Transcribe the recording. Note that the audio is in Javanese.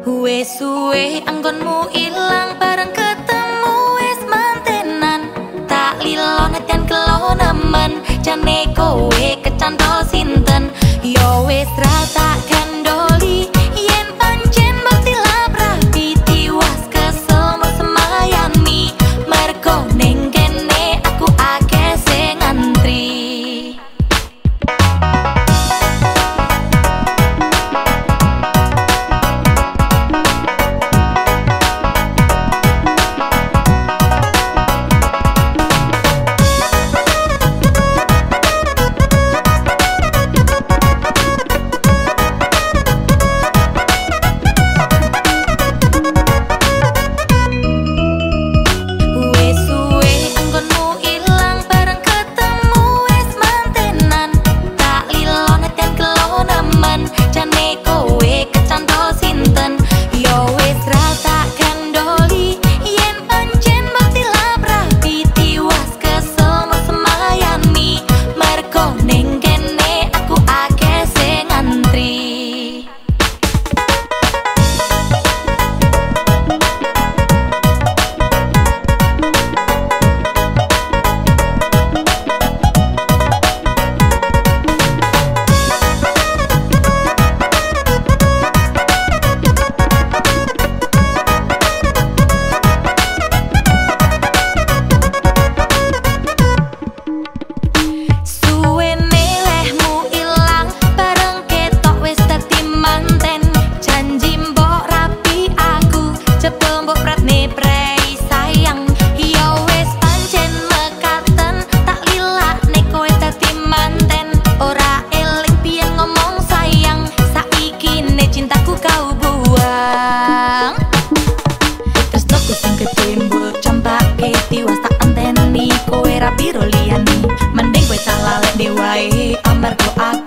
Wes suwe anggonmu ilang bareng ketemu wes mantenan. Tak lilo netian kelo nemen Jane kowe kecantol sinten? Yo wes kendoli I.